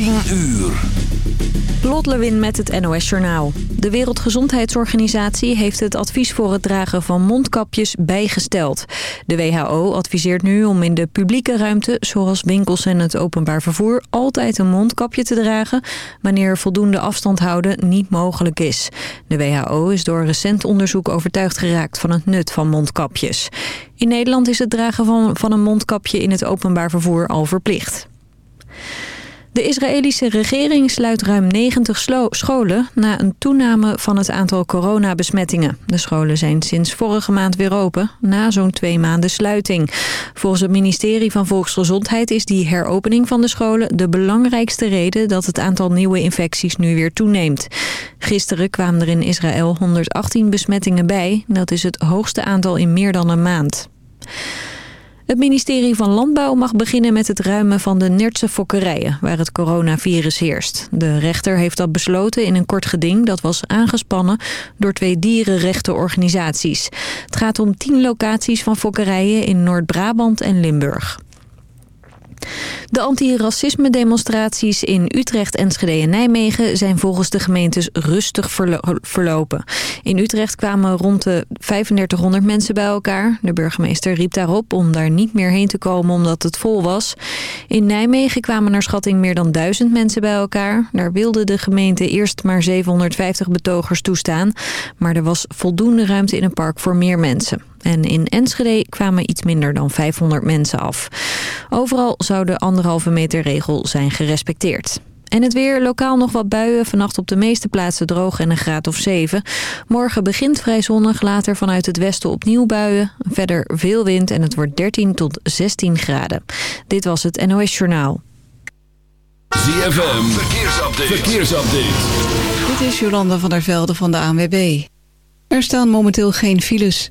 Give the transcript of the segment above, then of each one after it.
10 uur. Lot met het NOS Journaal. De Wereldgezondheidsorganisatie heeft het advies voor het dragen van mondkapjes bijgesteld. De WHO adviseert nu om in de publieke ruimte, zoals winkels en het openbaar vervoer, altijd een mondkapje te dragen, wanneer voldoende afstand houden niet mogelijk is. De WHO is door recent onderzoek overtuigd geraakt van het nut van mondkapjes. In Nederland is het dragen van, van een mondkapje in het openbaar vervoer al verplicht. De Israëlische regering sluit ruim 90 scholen na een toename van het aantal coronabesmettingen. De scholen zijn sinds vorige maand weer open, na zo'n twee maanden sluiting. Volgens het ministerie van Volksgezondheid is die heropening van de scholen de belangrijkste reden dat het aantal nieuwe infecties nu weer toeneemt. Gisteren kwamen er in Israël 118 besmettingen bij. Dat is het hoogste aantal in meer dan een maand. Het ministerie van Landbouw mag beginnen met het ruimen van de Nertse fokkerijen... waar het coronavirus heerst. De rechter heeft dat besloten in een kort geding... dat was aangespannen door twee dierenrechtenorganisaties. Het gaat om tien locaties van fokkerijen in Noord-Brabant en Limburg. De antiracisme demonstraties in Utrecht, Enschede en Nijmegen zijn volgens de gemeentes rustig verlopen. In Utrecht kwamen rond de 3500 mensen bij elkaar. De burgemeester riep daarop om daar niet meer heen te komen omdat het vol was. In Nijmegen kwamen naar schatting meer dan 1000 mensen bij elkaar. Daar wilde de gemeente eerst maar 750 betogers toestaan. Maar er was voldoende ruimte in het park voor meer mensen. En in Enschede kwamen iets minder dan 500 mensen af. Overal zou de anderhalve meter regel zijn gerespecteerd. En het weer, lokaal nog wat buien, vannacht op de meeste plaatsen droog en een graad of 7. Morgen begint vrij zonnig, later vanuit het westen opnieuw buien. Verder veel wind en het wordt 13 tot 16 graden. Dit was het NOS Journaal. ZFM, verkeersupdate. verkeersupdate. Dit is Jolanda van der Velde van de ANWB. Er staan momenteel geen files.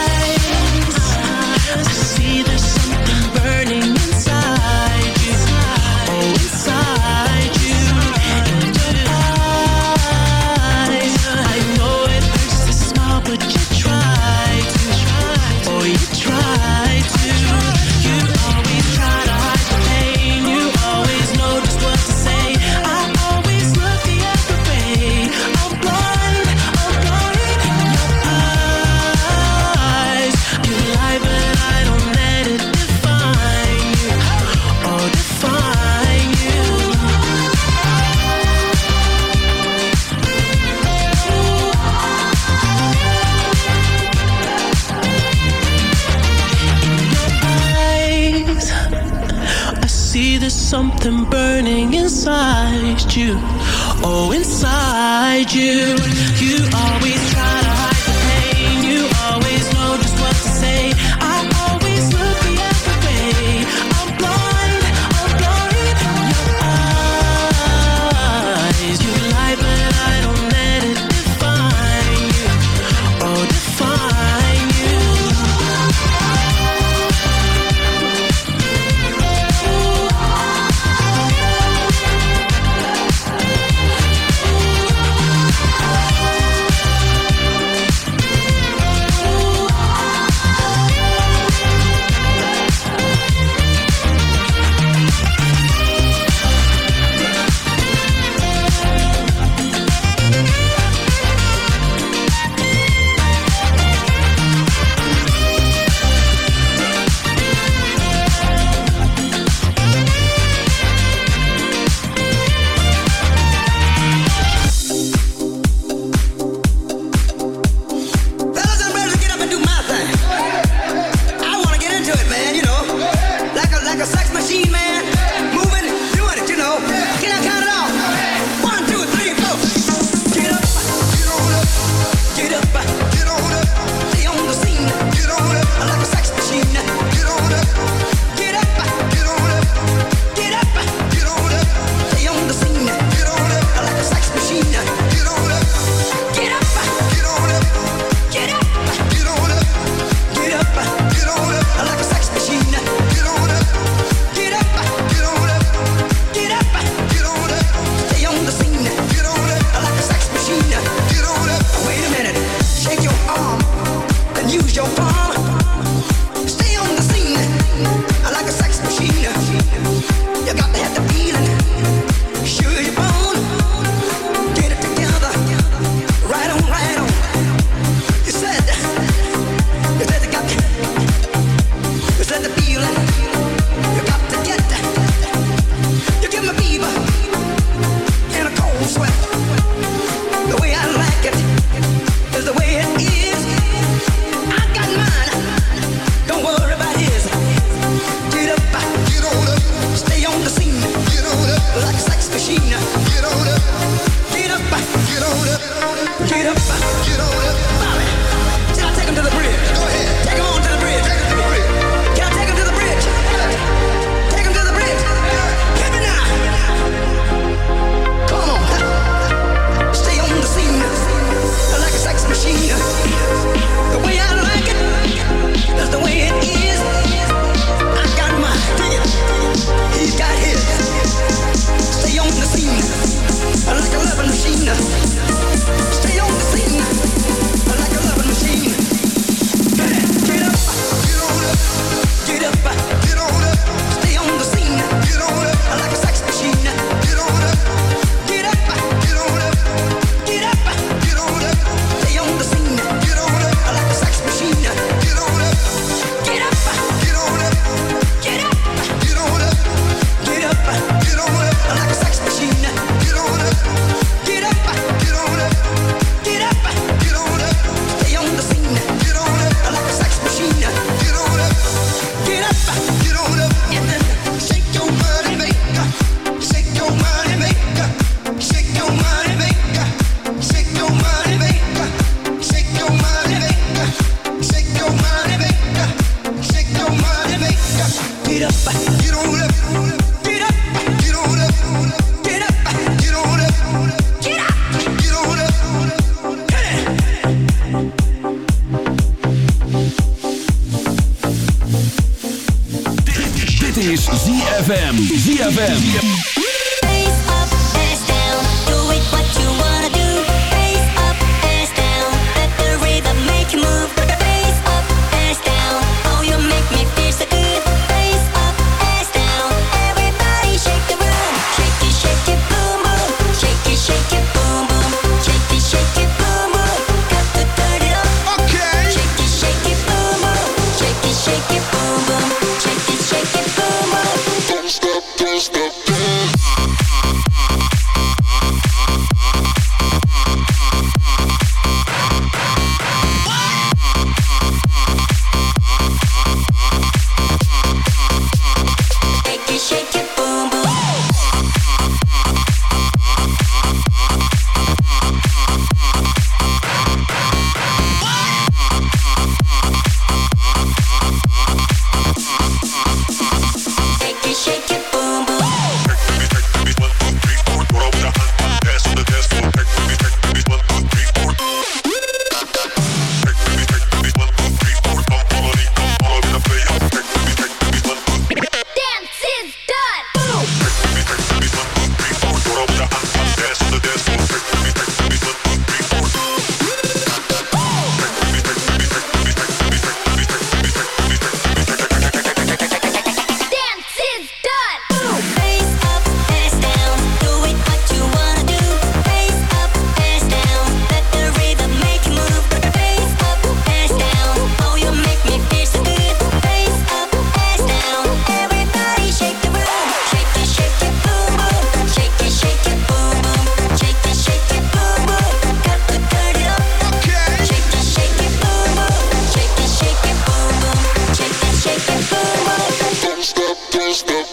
you. Just the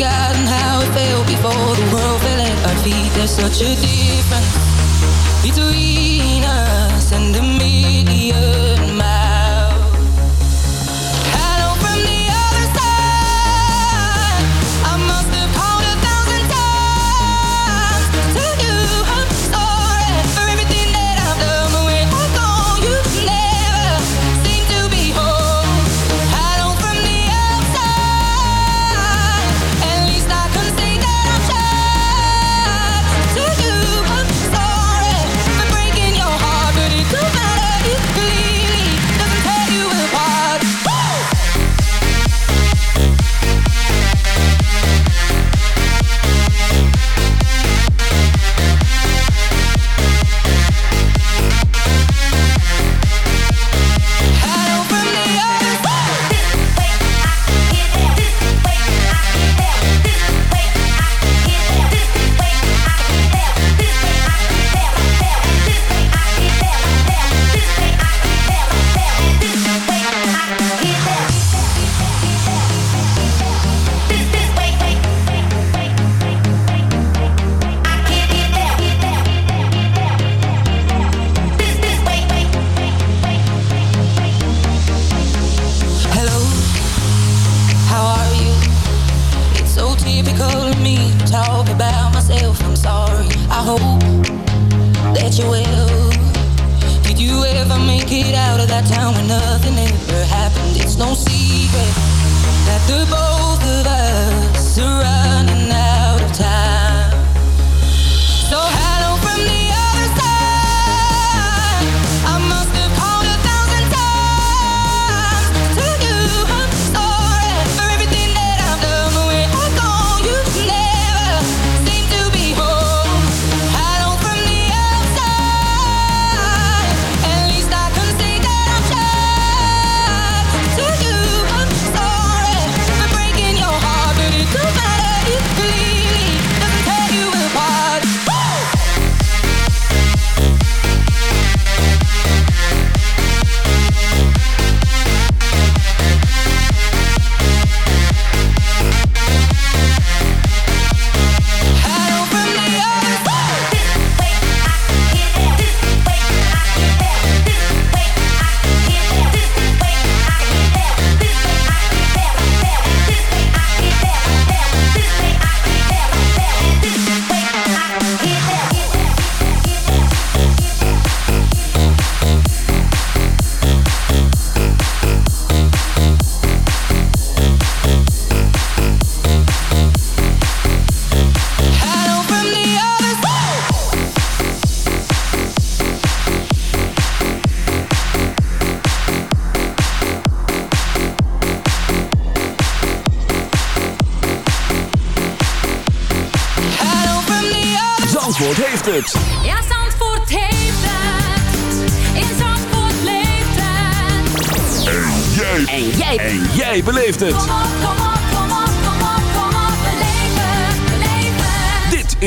forgotten how it felt before the world fell at our feet. There's such a difference between us and the me.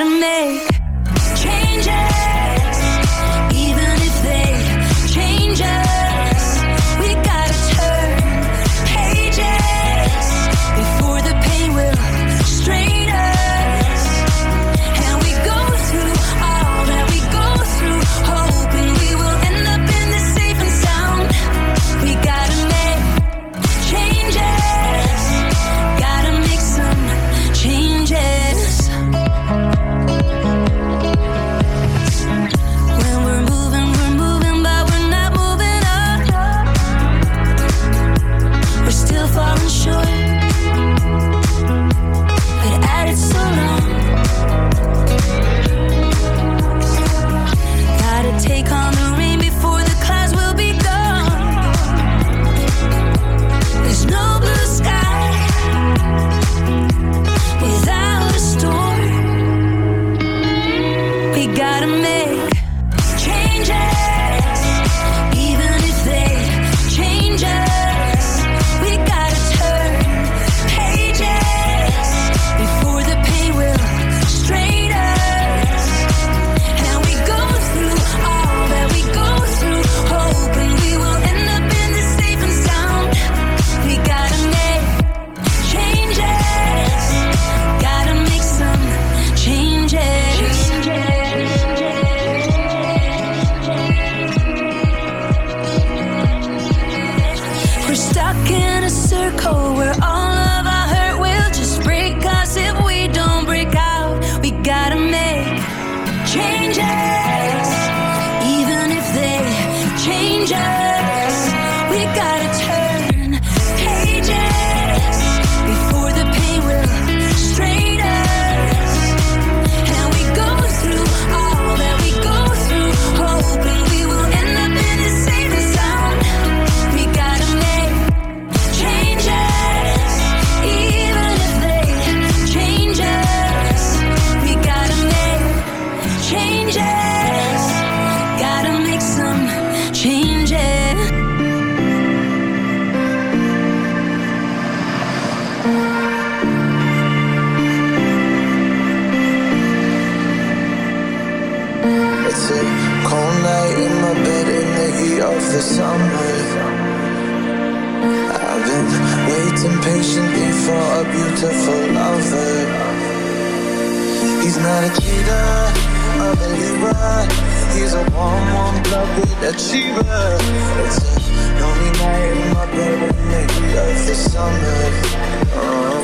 gotta make changes. a warm, warm blooded achiever. It's a lonely night in my bed and me, love the summer. Oh.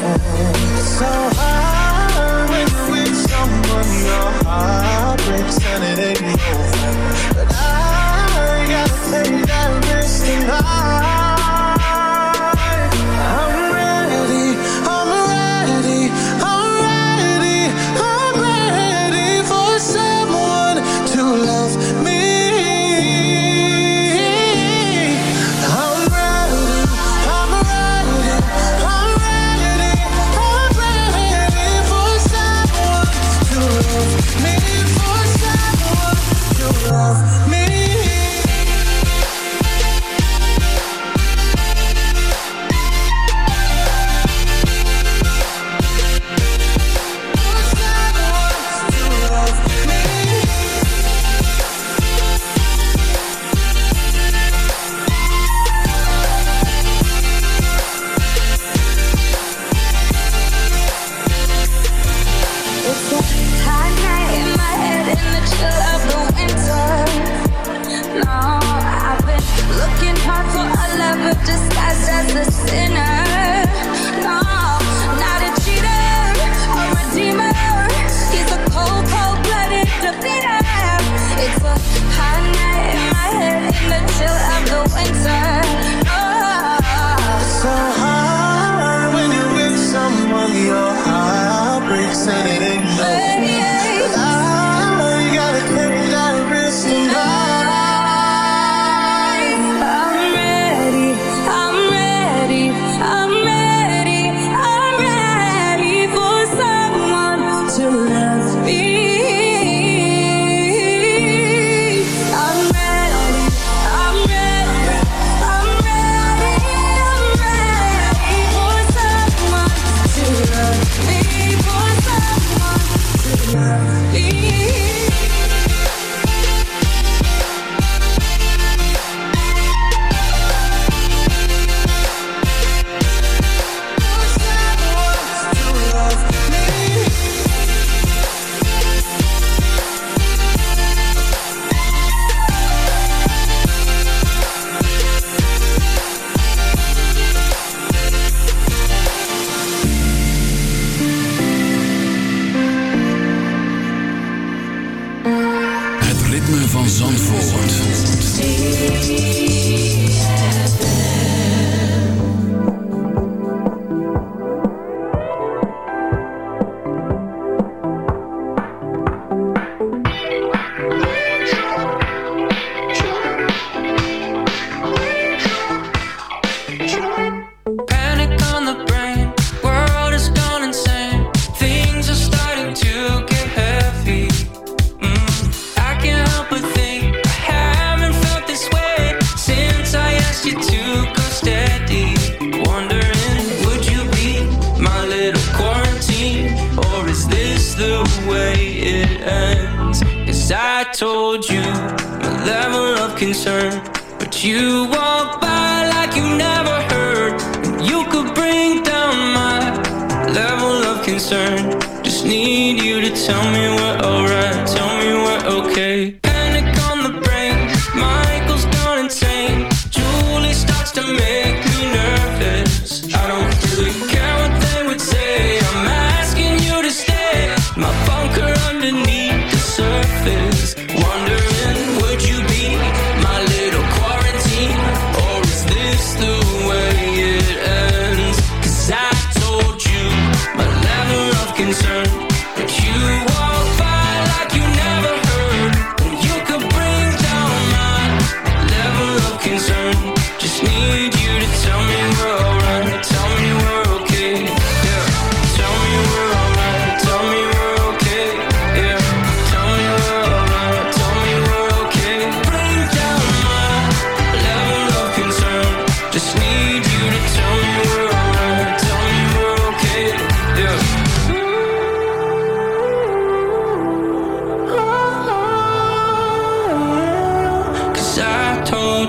So hard when you're with someone, your heart breaks and it ain't over. But I gotta take that risk and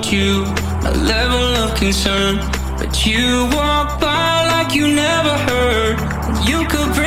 you a level of concern, but you walk by like you never heard. You could bring